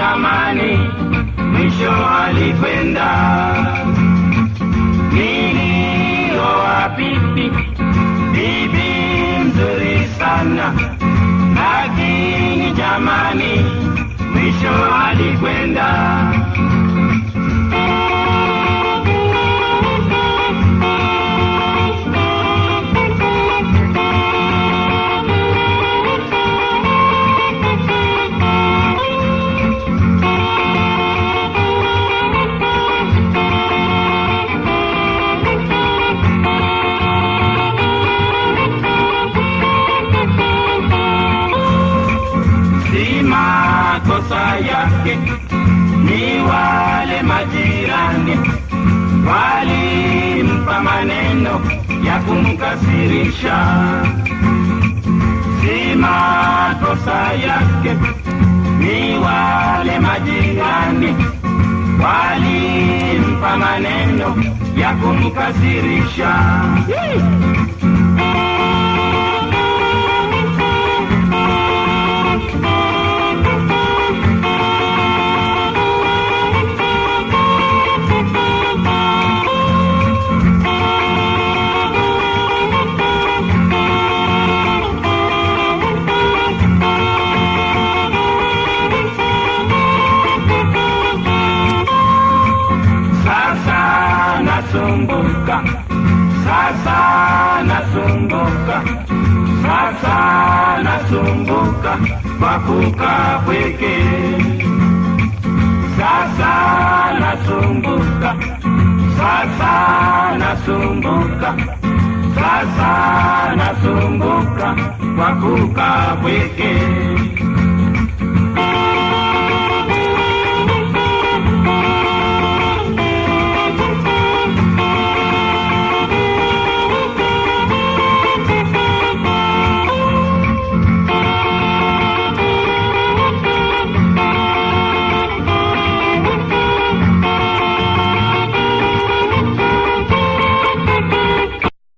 jamani, mwisho alikwenda. Nilioa bibi, bibi mzuri sana, lakini jamani, mwisho alikwenda. Makosa yake, ni wale majirani walimpa maneno ya kumkasirisha. Si makosa yake, ni wale majirani walimpa maneno ya kumkasirisha. Sasa nasumbuka, sasa nasumbuka. Kwa kukaa pweke. Sasa nasumbuka, sasa nasumbuka, sasa nasumbuka. Kwa kukaa pweke.